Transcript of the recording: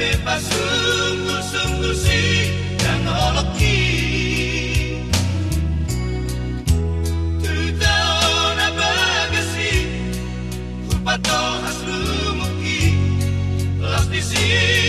bebas sungguh-sungguh sih dan oloki Tutona bagasi Kupato haslu muki Las di sini.